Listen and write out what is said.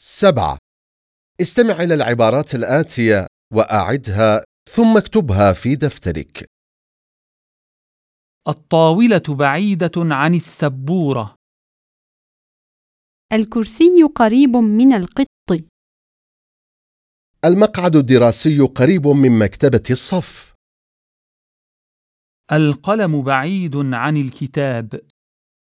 سبعة. استمع إلى العبارات الآتية وأعدها ثم اكتبها في دفترك. الطاولة بعيدة عن السبورة. الكرسي قريب من القط. المقعد الدراسي قريب من مكتبة الصف. القلم بعيد عن الكتاب.